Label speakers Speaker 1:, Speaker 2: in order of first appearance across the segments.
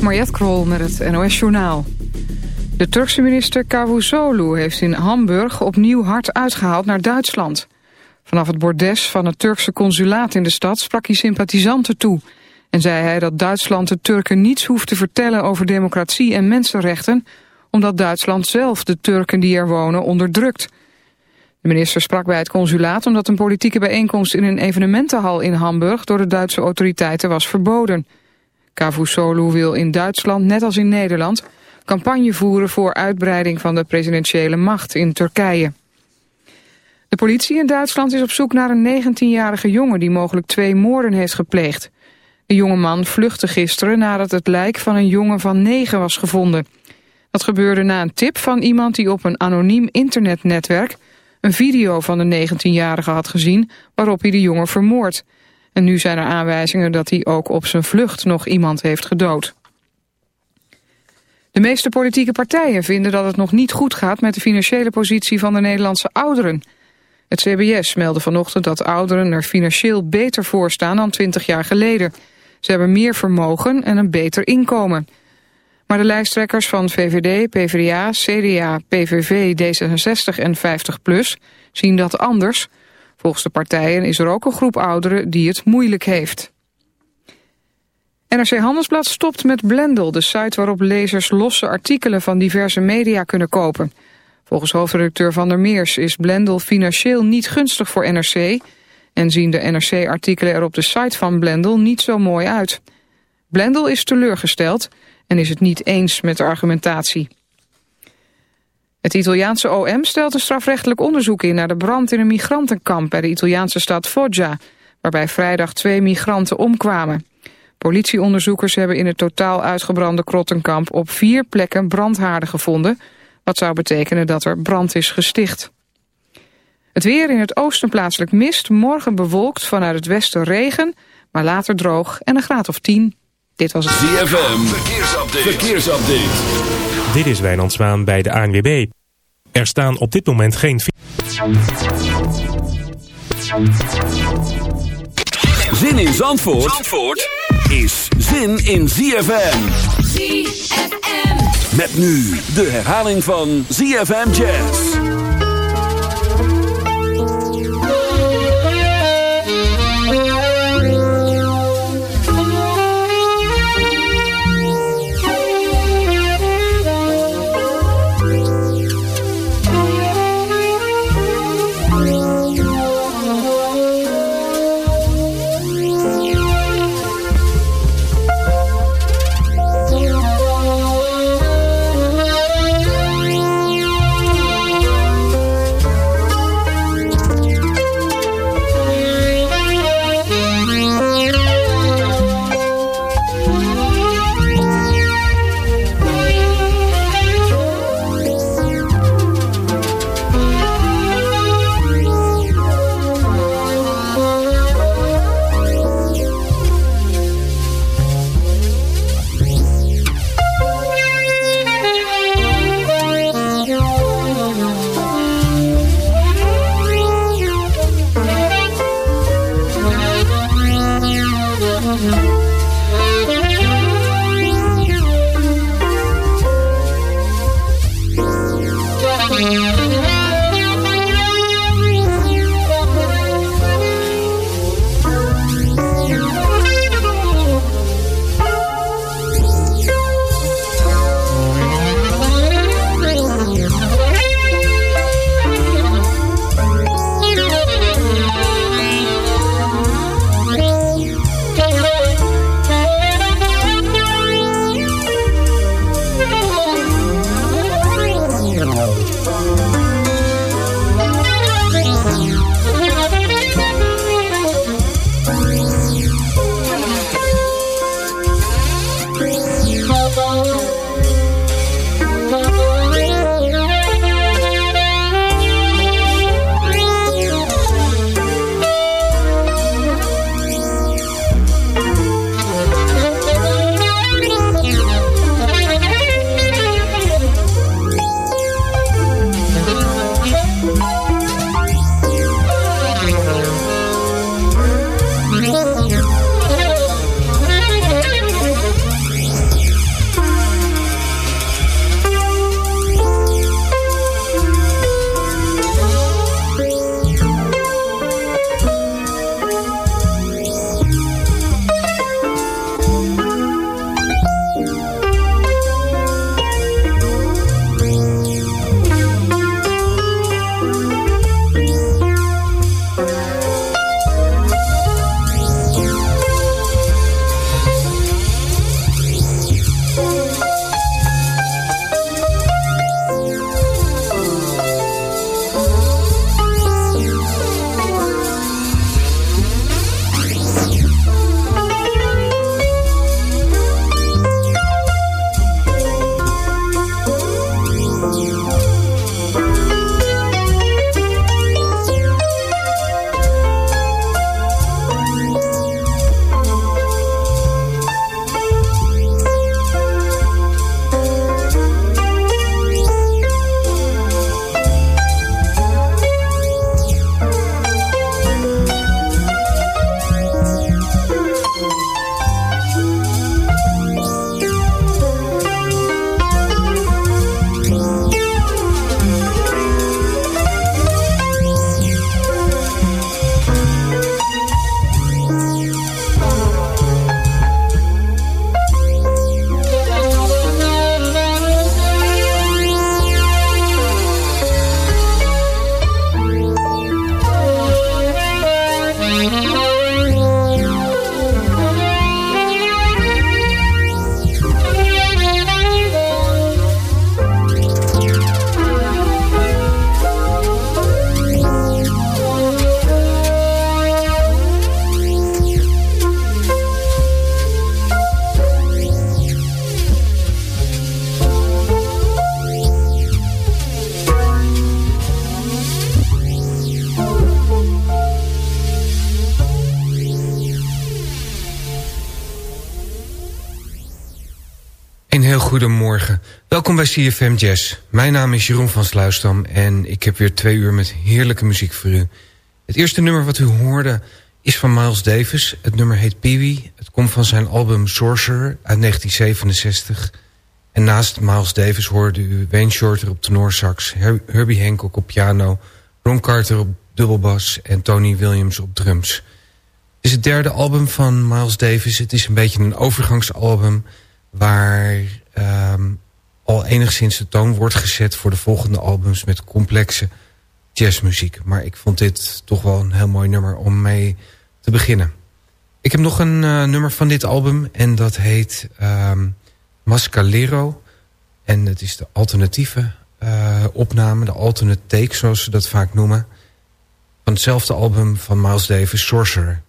Speaker 1: Mariette Krol met het NOS Journaal. De Turkse minister Cavusoglu heeft in Hamburg opnieuw hard uitgehaald naar Duitsland. Vanaf het bordes van het Turkse consulaat in de stad sprak hij sympathisanten toe... en zei hij dat Duitsland de Turken niets hoeft te vertellen over democratie en mensenrechten... omdat Duitsland zelf de Turken die er wonen onderdrukt. De minister sprak bij het consulaat omdat een politieke bijeenkomst in een evenementenhal in Hamburg... door de Duitse autoriteiten was verboden... Cavusoglu wil in Duitsland, net als in Nederland, campagne voeren voor uitbreiding van de presidentiële macht in Turkije. De politie in Duitsland is op zoek naar een 19-jarige jongen die mogelijk twee moorden heeft gepleegd. De jonge man vluchtte gisteren nadat het lijk van een jongen van negen was gevonden. Dat gebeurde na een tip van iemand die op een anoniem internetnetwerk een video van de 19-jarige had gezien waarop hij de jongen vermoord. En nu zijn er aanwijzingen dat hij ook op zijn vlucht nog iemand heeft gedood. De meeste politieke partijen vinden dat het nog niet goed gaat met de financiële positie van de Nederlandse ouderen. Het CBS meldde vanochtend dat ouderen er financieel beter voor staan dan 20 jaar geleden. Ze hebben meer vermogen en een beter inkomen. Maar de lijsttrekkers van VVD, PvdA, CDA, PVV, D66 en 50PLUS zien dat anders... Volgens de partijen is er ook een groep ouderen die het moeilijk heeft. NRC Handelsblad stopt met Blendel, de site waarop lezers losse artikelen van diverse media kunnen kopen. Volgens hoofdredacteur Van der Meers is Blendel financieel niet gunstig voor NRC... en zien de NRC-artikelen er op de site van Blendel niet zo mooi uit. Blendel is teleurgesteld en is het niet eens met de argumentatie. Het Italiaanse OM stelt een strafrechtelijk onderzoek in naar de brand in een migrantenkamp bij de Italiaanse stad Foggia, waarbij vrijdag twee migranten omkwamen. Politieonderzoekers hebben in het totaal uitgebrande krottenkamp op vier plekken brandhaarden gevonden, wat zou betekenen dat er brand is gesticht. Het weer in het oosten plaatselijk mist, morgen bewolkt vanuit het westen regen, maar later droog en een graad of 10. Dit was het
Speaker 2: ZFM, verkeersupdate. verkeersupdate.
Speaker 3: Dit is Wijnand Zwaan bij de ANWB. Er staan op dit moment geen...
Speaker 2: Zin in Zandvoort, Zandvoort is zin in ZFM.
Speaker 4: ZFM.
Speaker 2: Met nu de herhaling van ZFM Jazz.
Speaker 4: Welkom bij CFM Jazz. Mijn naam is Jeroen van Sluisdam en ik heb weer twee uur met heerlijke muziek voor u. Het eerste nummer wat u hoorde is van Miles Davis. Het nummer heet Peewee. Het komt van zijn album Sorcerer uit 1967. En naast Miles Davis hoorde u Wayne Shorter op tenorsax... Herbie Hancock op piano, Ron Carter op dubbelbas... en Tony Williams op drums. Het is het derde album van Miles Davis. Het is een beetje een overgangsalbum waar um, al enigszins de toon wordt gezet voor de volgende albums met complexe jazzmuziek. Maar ik vond dit toch wel een heel mooi nummer om mee te beginnen. Ik heb nog een uh, nummer van dit album en dat heet um, Mascalero. En het is de alternatieve uh, opname, de alternate take zoals ze dat vaak noemen. Van hetzelfde album van Miles Davis, Sorcerer.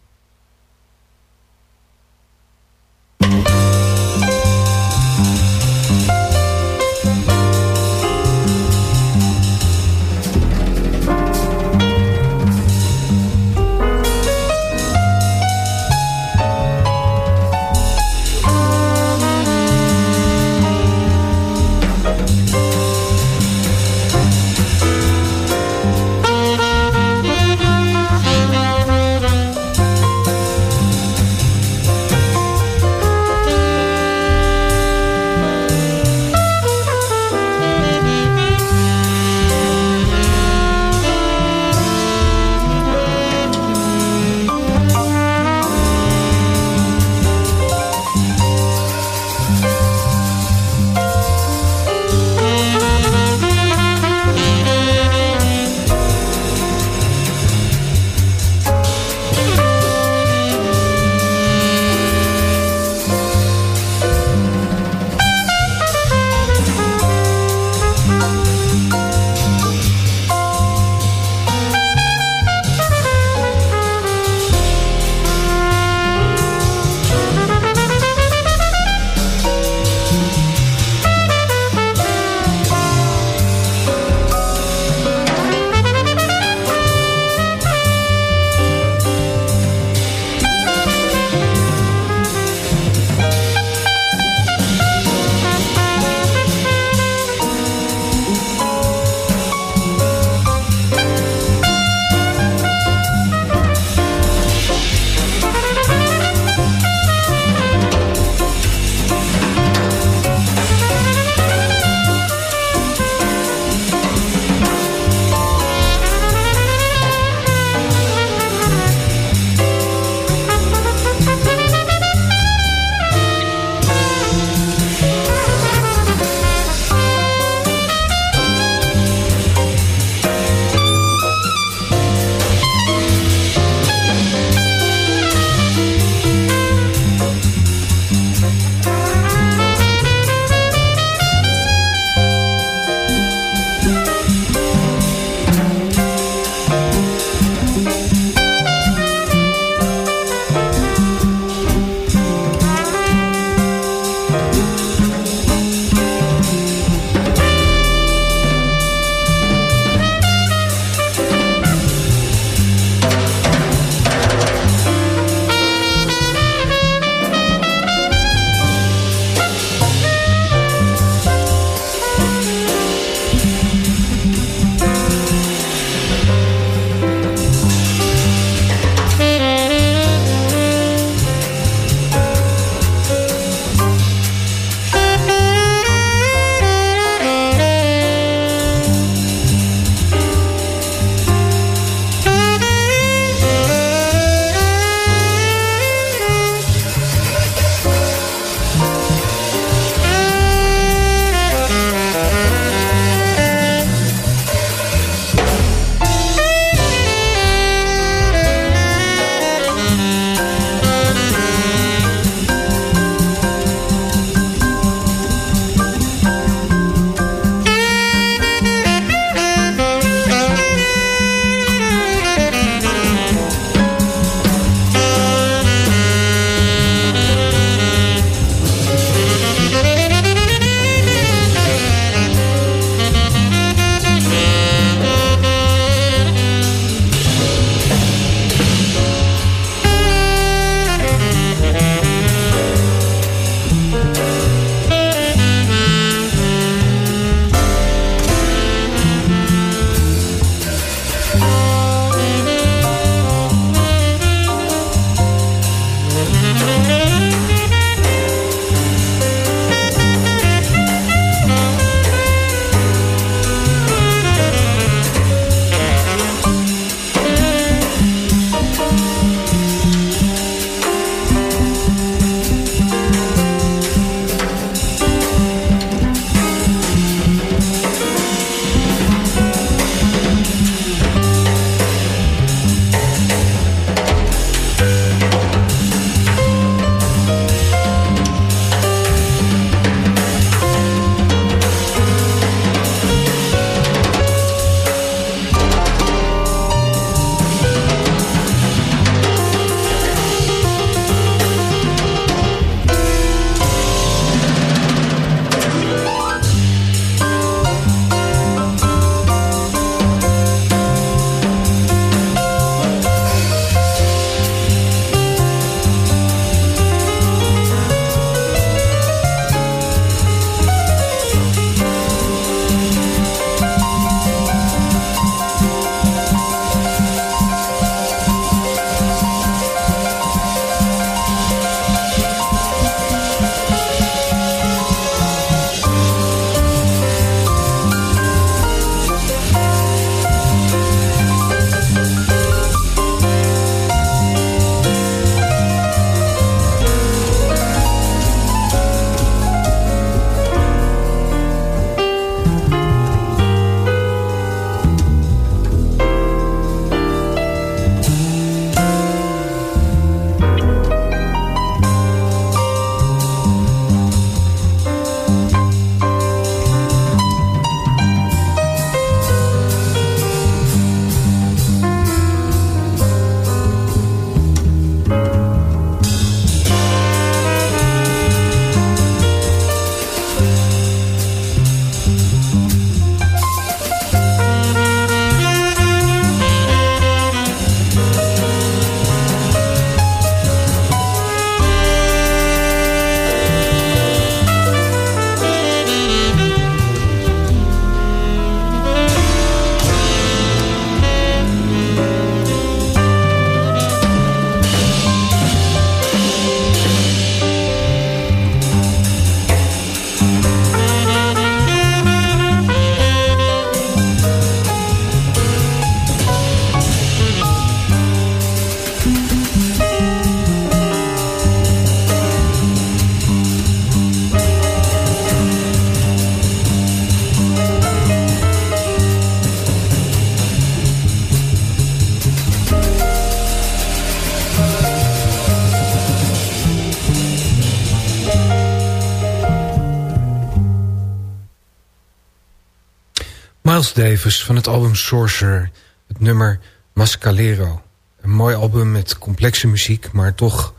Speaker 5: Van het album Sorcerer. Het nummer Mascalero. Een mooi album met complexe muziek, maar toch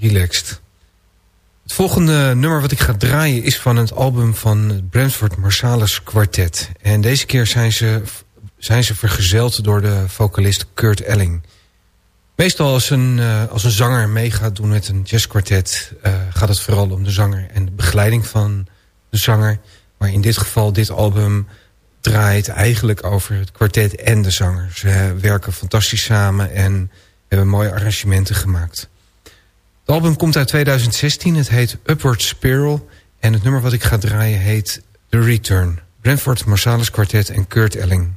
Speaker 5: relaxed. Het volgende nummer wat ik ga draaien is van het album van het Brentford Marsalis Quartet. En deze keer zijn ze, zijn ze vergezeld door de vocalist Kurt Elling. Meestal als een, uh, als een zanger mee gaat doen met een jazzkwartet... Uh, gaat het vooral om de zanger en de begeleiding van de zanger. Maar in dit geval, dit album draait eigenlijk over het kwartet en de zanger. Ze werken fantastisch samen en hebben mooie arrangementen gemaakt. Het album komt uit 2016, het heet Upward Spiral... en het nummer wat ik ga draaien heet The Return. Brentford Marsalis Quartet en Kurt Elling.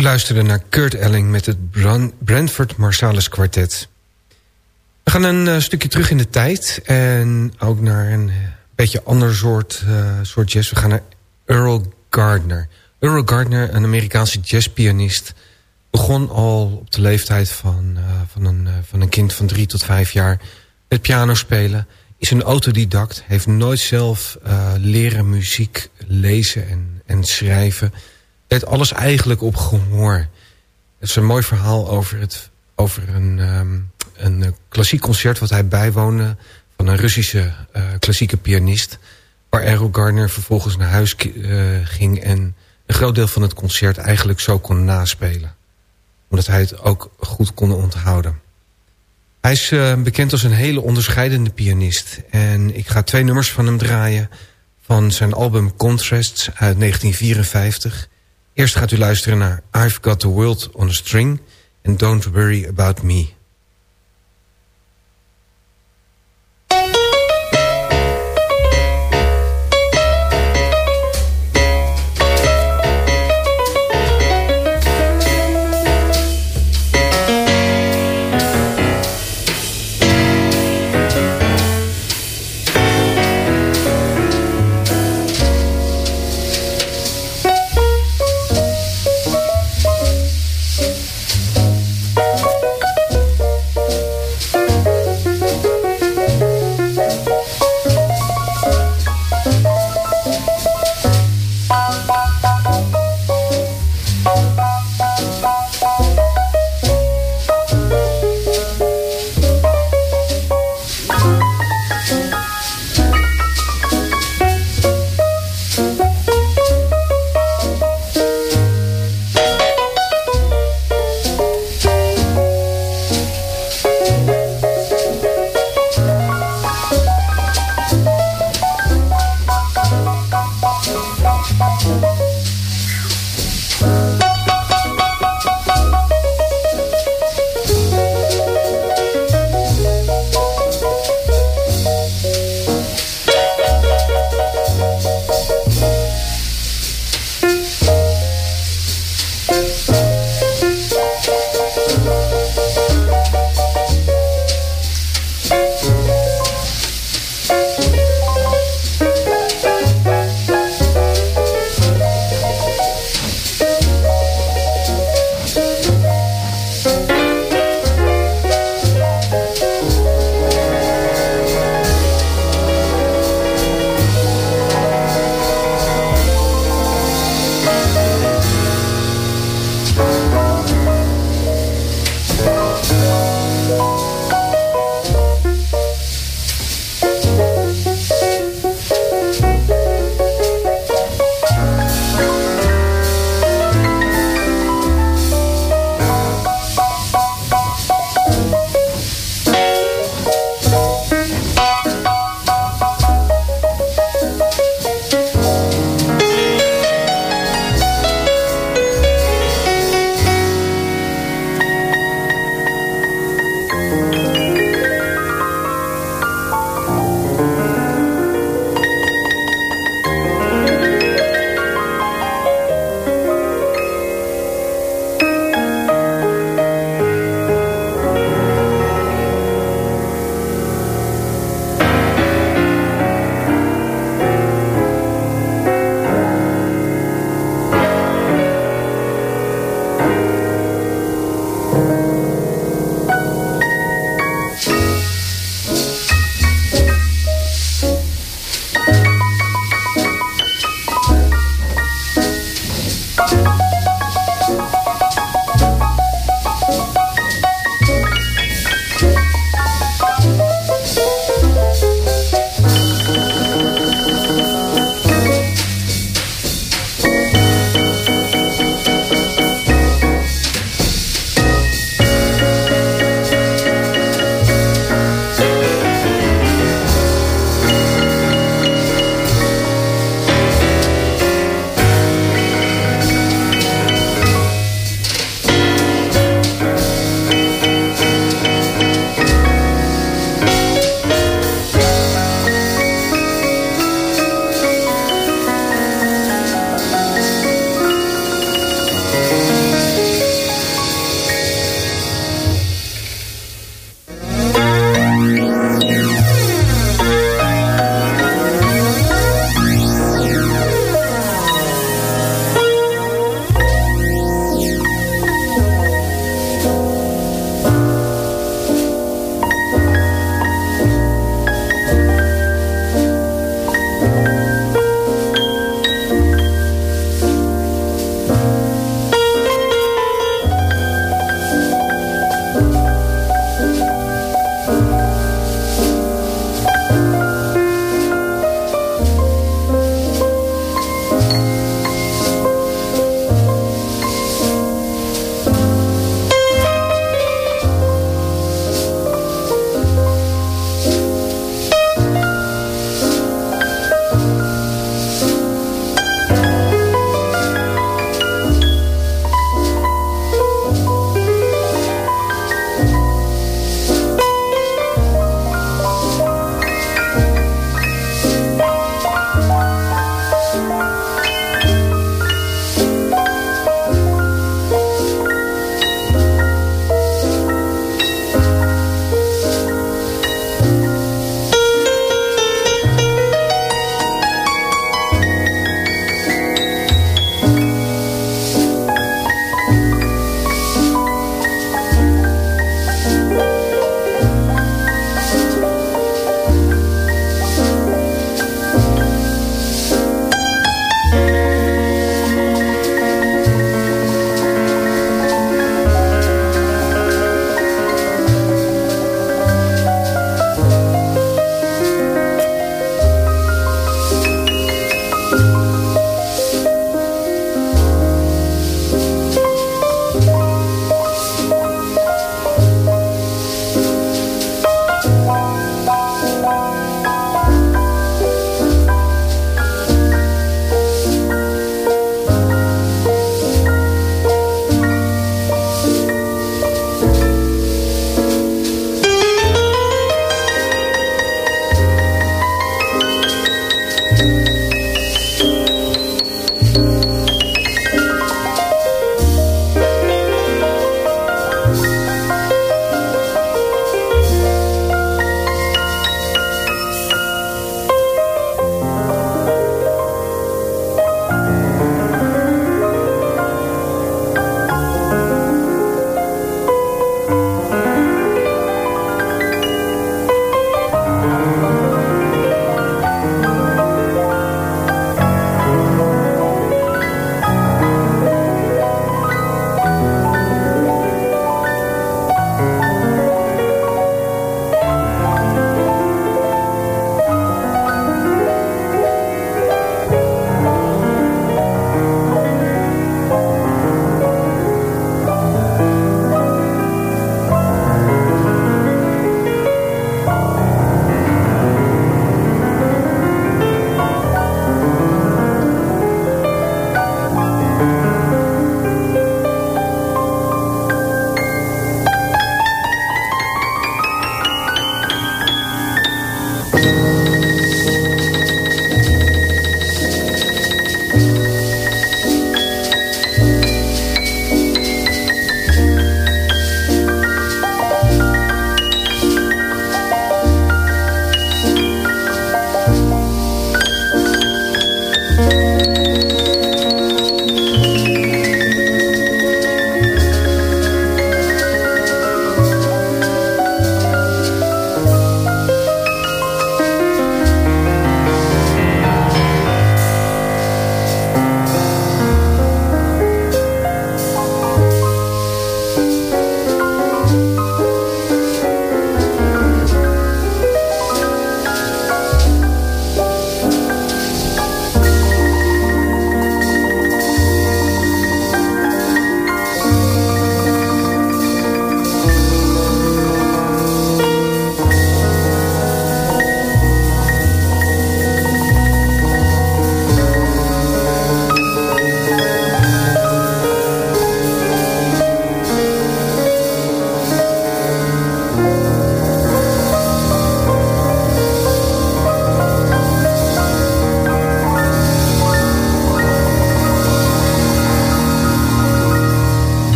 Speaker 4: Luisterde naar Kurt Elling met het Brentford Marsalis Quartet. We gaan een uh, stukje terug in de tijd en ook naar een uh, beetje ander soort, uh, soort jazz. We gaan naar Earl Gardner. Earl Gardner, een Amerikaanse jazzpianist... begon al op de leeftijd van, van, een, van een kind van drie tot vijf jaar... met piano spelen. Is een autodidact, heeft nooit zelf leren muziek lezen en, en schrijven deed alles eigenlijk op gehoor. Het is een mooi verhaal over, het, over een, um, een eh, klassiek concert... wat hij bijwoonde van een Russische uh, klassieke pianist... waar Errol Gardner vervolgens naar huis uh, ging... en een groot deel van het concert eigenlijk zo kon naspelen. Omdat hij het ook goed kon onthouden. Hij is bekend als een hele onderscheidende pianist. En ik ga twee nummers van hem draaien... van zijn album Contrasts uit 1954... Eerst gaat u luisteren naar I've Got the World on a String... and Don't Worry About Me...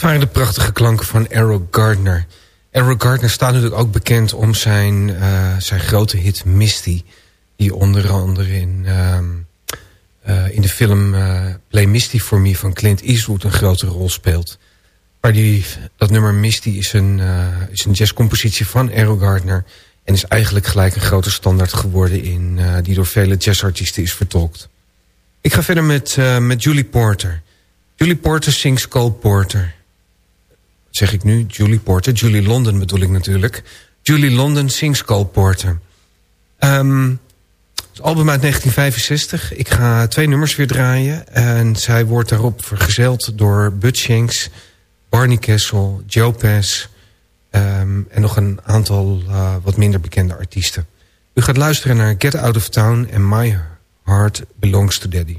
Speaker 4: waren de prachtige klanken van Errol Gardner. Errol Gardner staat natuurlijk ook bekend om zijn, uh, zijn grote hit Misty. Die onder andere in, uh, uh, in de film uh, Play Misty for Me van Clint Eastwood een grote rol speelt. Maar die, dat nummer Misty is een, is een jazzcompositie van Errol Gardner. En is eigenlijk gelijk een grote standaard geworden in, die door vele jazzartiesten is vertolkt. Ik ga verder met, met Julie Porter. Julie Porter zingt Cole Porter zeg ik nu, Julie Porter. Julie London bedoel ik natuurlijk. Julie London sings Cole Porter. Um, het album uit 1965. Ik ga twee nummers weer draaien. En zij wordt daarop vergezeld door Bud Shanks, Barney Kessel, Joe Pass... Um, en nog een aantal uh, wat minder bekende artiesten. U gaat luisteren naar Get Out of Town en My Heart Belongs to Daddy.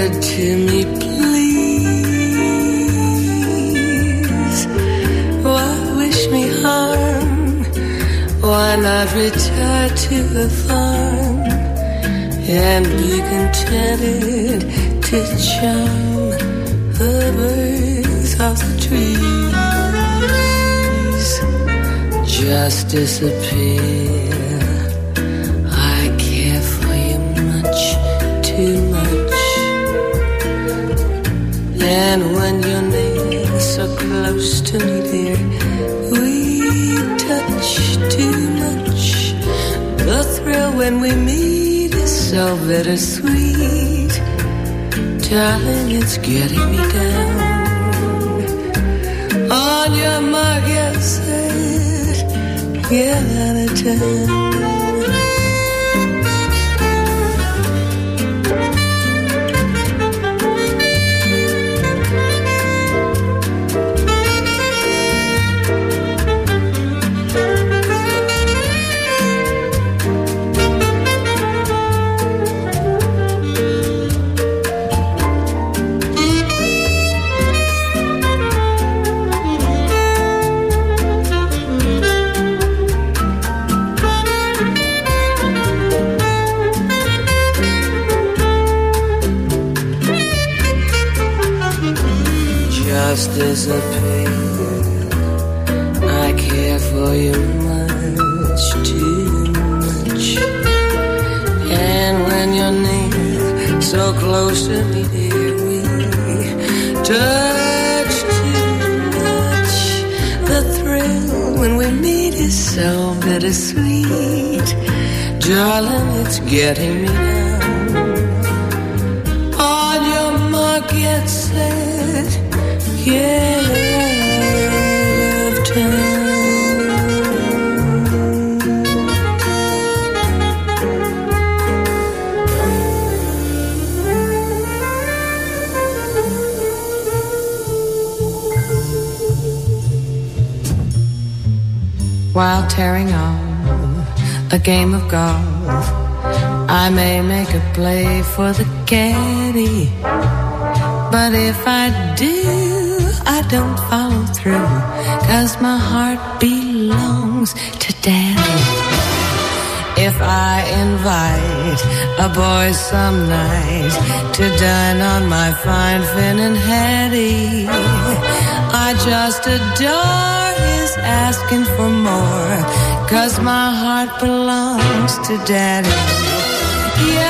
Speaker 6: Contented to me please Why wish me harm? Why not retire to the farm and be content to charm the birds of the trees? Just disappear. I care for you much, too much. And when you're near, so close to me, dear, we touch too much. The thrill when we meet is so bittersweet. Darling, it's getting me down. On your mark, yes, get out of town. Disappear. I care for you much, too much. And when you're near, so close to me, dear, we touch too much. The thrill when we meet is so bittersweet. Darling, it's getting me now. On your mark, get set while tearing on a game of golf. I may make a play for the caddy, but if I did. I don't follow through, cause my heart belongs to daddy. If I invite a boy some night to dine on my fine Finn and Hattie, I just adore his asking for more, cause my heart belongs to daddy. Yes,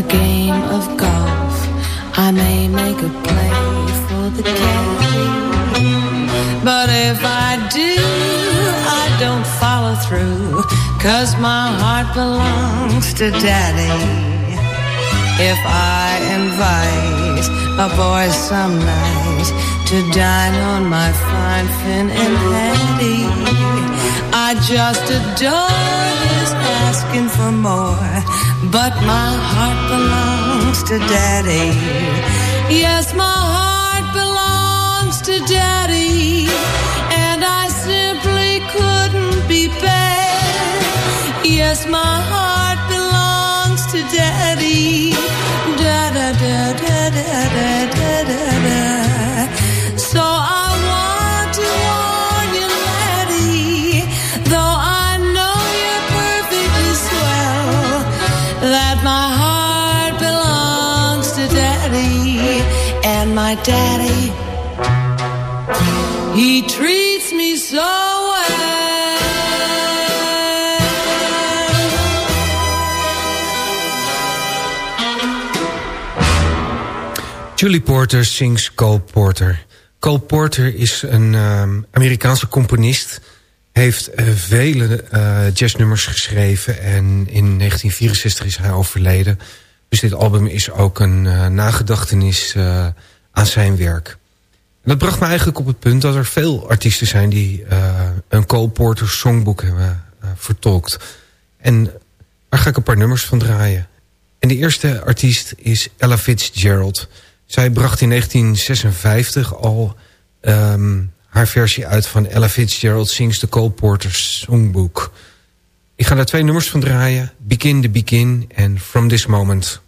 Speaker 6: a game of golf. I may make a play for the caddy. But if I do, I don't follow through. Cause my heart belongs to daddy. If I invite a boy some night to dine on my fine fin and handy, I just adore his asking for more but my heart belongs to daddy. Yes, my heart belongs to daddy, and I simply couldn't be bad. Yes, my heart belongs to daddy. Da da da da da da da da. Daddy, he treats me so well.
Speaker 4: Julie Porter sings Cole Porter. Cole Porter is een um, Amerikaanse componist. Heeft uh, vele uh, jazznummers geschreven. En in 1964 is hij overleden. Dus dit album is ook een uh, nagedachtenis aan zijn werk. Dat bracht me eigenlijk op het punt dat er veel artiesten zijn... die een Cole Porter songboek hebben vertolkt. En daar ga ik een paar nummers van draaien. En de eerste artiest is Ella Fitzgerald... Zij bracht in 1956 al um, haar versie uit van Ella Fitzgerald Sings the Cole Porter Songbook. Ik ga daar twee nummers van draaien. Begin the Begin en From This Moment.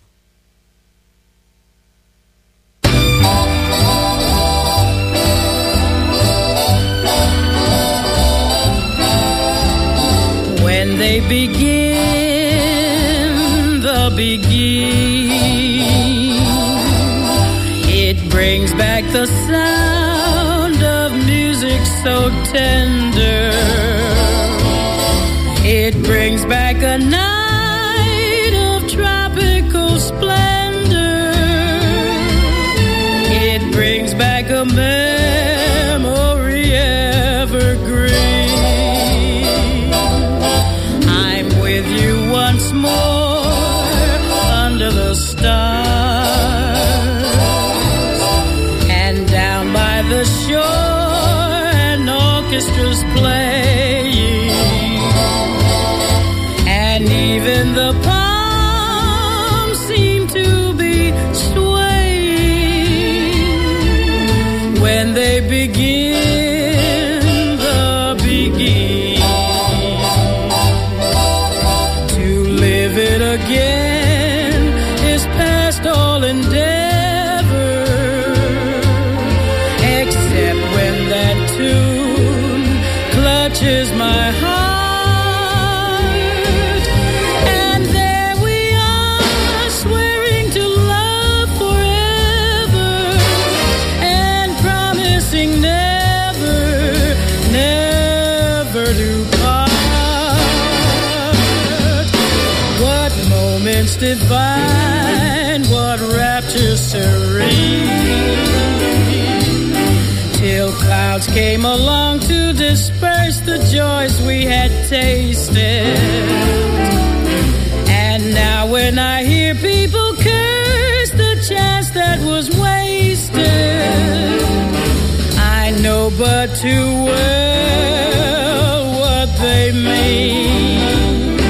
Speaker 7: They begin the begin It brings back the sound of music so tender. It brings back a night touches my heart. And there we are, swearing to love forever and promising never, never to part. What moments divide? crowds came along to disperse the joys we had tasted. And now when I hear people curse the chance that was wasted, I know but too well what they mean.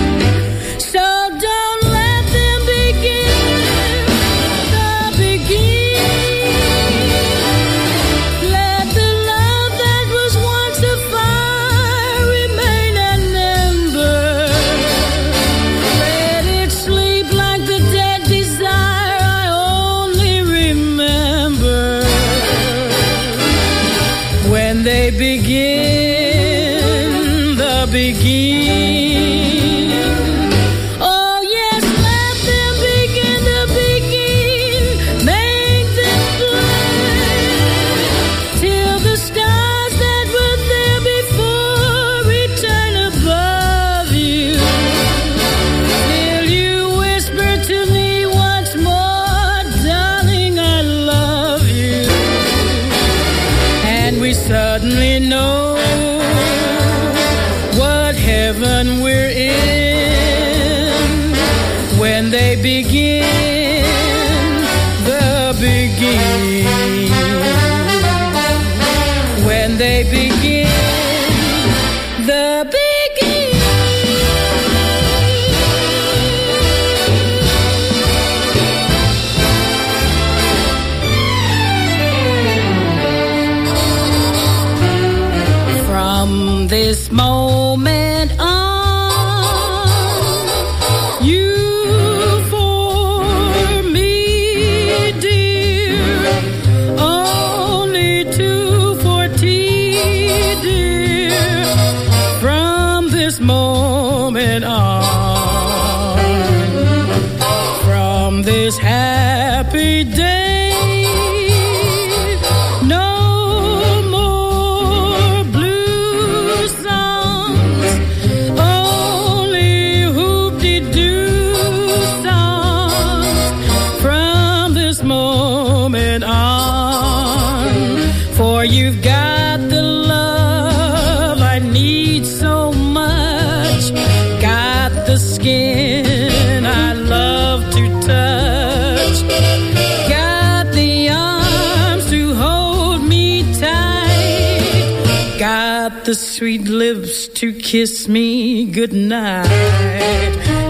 Speaker 7: kiss me goodnight.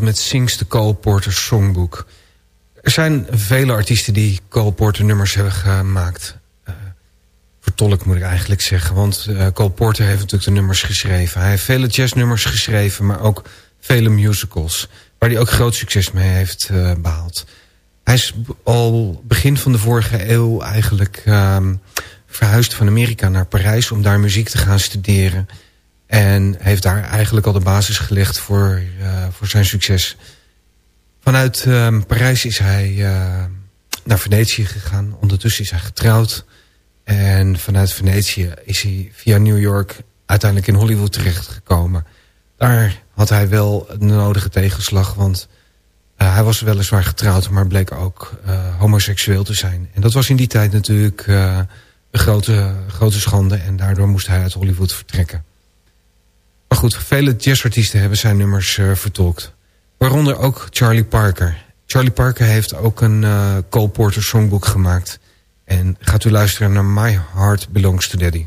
Speaker 4: Met Sings the Cole Porter Songbook. Er zijn vele artiesten die Cole Porter nummers hebben gemaakt. Uh, moet ik eigenlijk zeggen. Want Cole Porter heeft natuurlijk de nummers geschreven. Hij heeft vele jazznummers geschreven, maar ook vele musicals. Waar hij ook groot succes mee heeft uh, behaald. Hij is al begin van de vorige eeuw eigenlijk uh, verhuisd van Amerika naar Parijs... om daar muziek te gaan studeren. En heeft daar eigenlijk al de basis gelegd voor, uh, voor zijn succes. Vanuit uh, Parijs is hij uh, naar Venetië gegaan. Ondertussen is hij getrouwd. En vanuit Venetië is hij via New York uiteindelijk in Hollywood terechtgekomen. Daar had hij wel de nodige tegenslag, want uh, hij was weliswaar getrouwd, maar bleek ook homoseksueel te zijn. En dat was in die tijd natuurlijk een grote, grote schande en daardoor moest hij uit Hollywood vertrekken. Maar goed, vele jazzartiesten hebben zijn nummers vertolkt. Waaronder ook Charlie Parker. Charlie Parker heeft ook een Cole Porter songbook gemaakt. En gaat u luisteren naar My Heart Belongs to Daddy.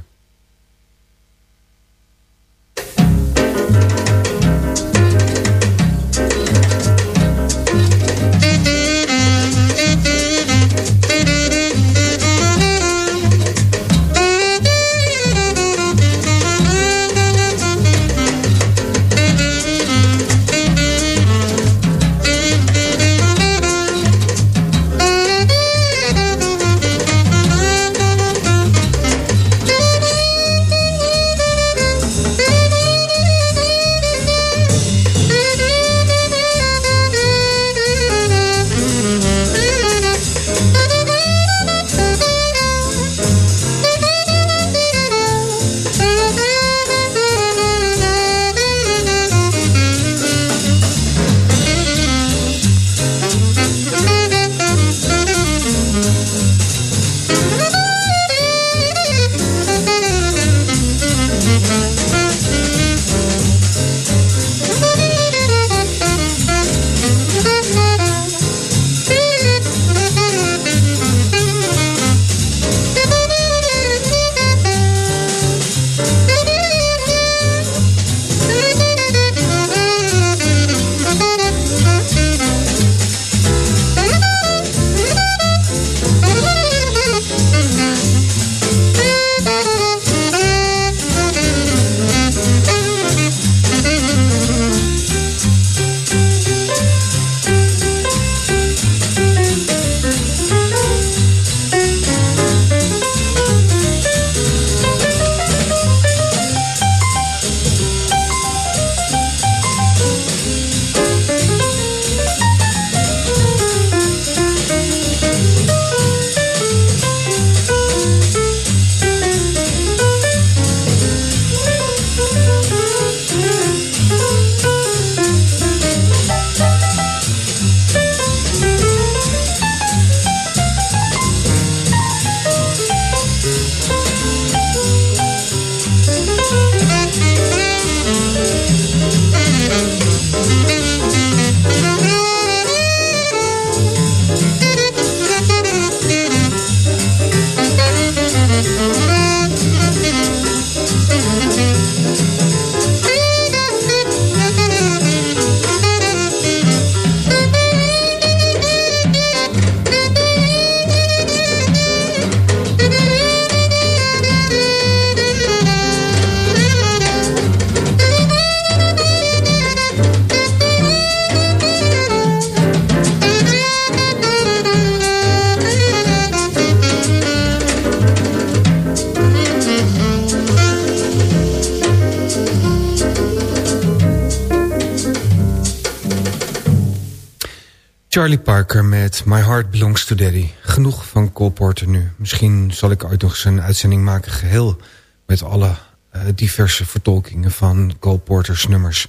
Speaker 4: Charlie Parker met My Heart Belongs to Daddy. Genoeg van Cole Porter nu. Misschien zal ik ooit nog eens een uitzending maken geheel... met alle uh, diverse vertolkingen van Cole Porter's nummers.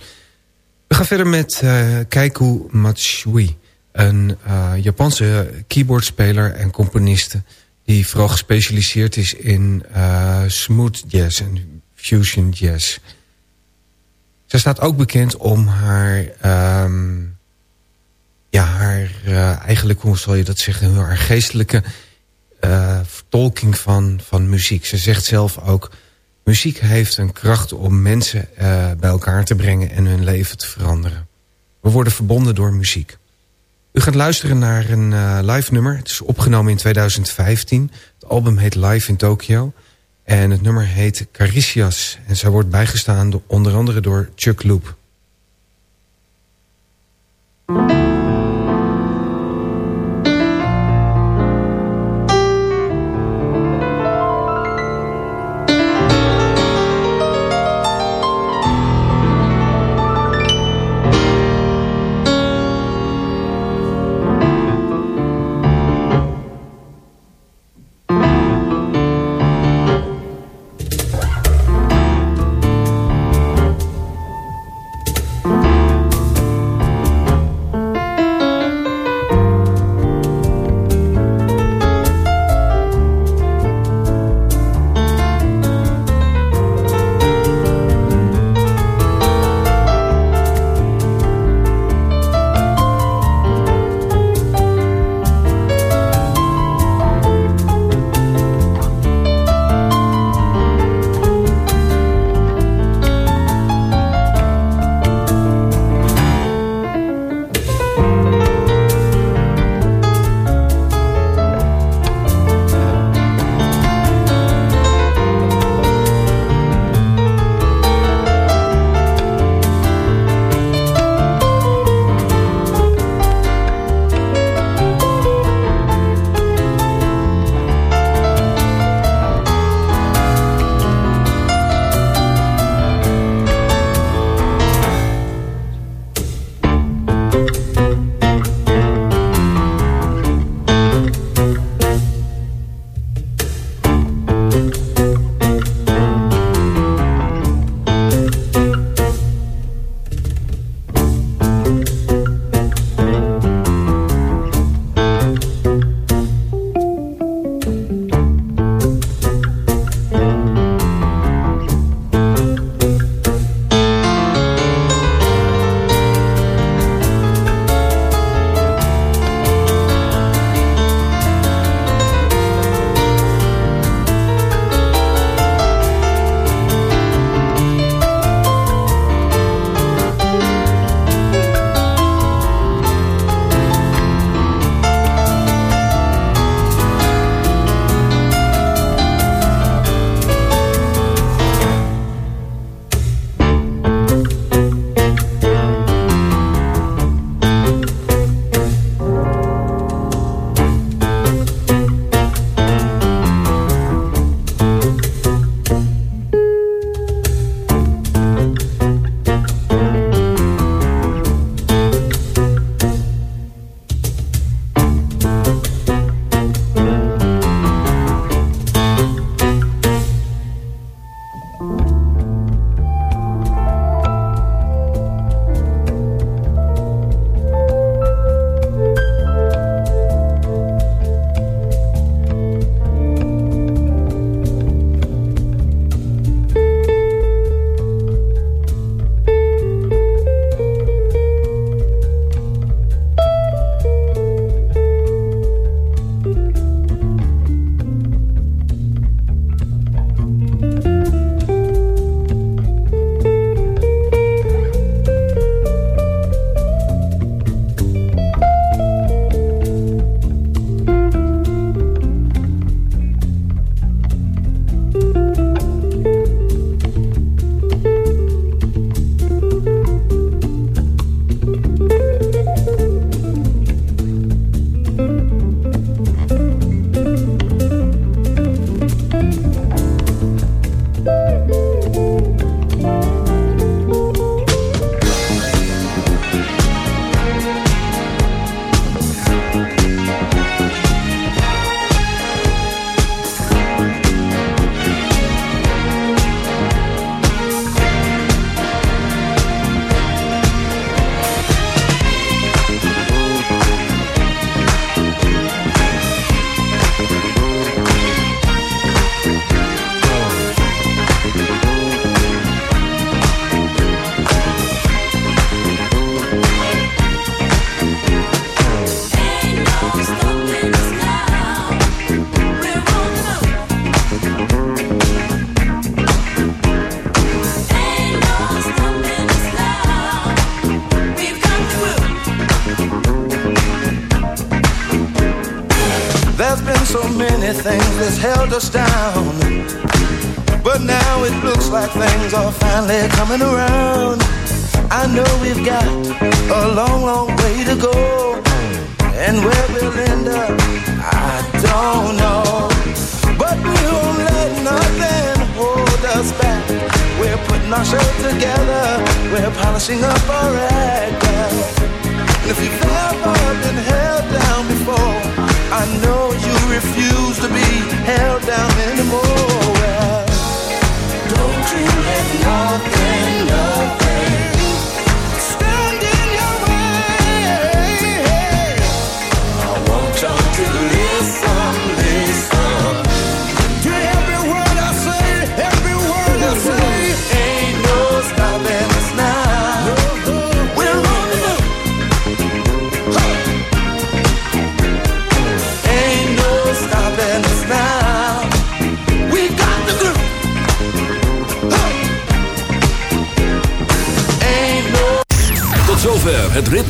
Speaker 4: We gaan verder met uh, Keiku Matsui. Een uh, Japanse keyboardspeler en componiste... die vooral gespecialiseerd is in smooth jazz en fusion jazz. Zij staat ook bekend om haar... Um, ja, haar uh, eigenlijk, hoe zal je dat zeggen, haar geestelijke uh, vertolking van, van muziek. Ze zegt zelf ook, muziek heeft een kracht om mensen uh, bij elkaar te brengen en hun leven te veranderen. We worden verbonden door muziek. U gaat luisteren naar een live nummer. Het is opgenomen in 2015. Het album heet Live in Tokyo. En het nummer heet Caricias. En zij wordt bijgestaan door, onder andere door Chuck Loop.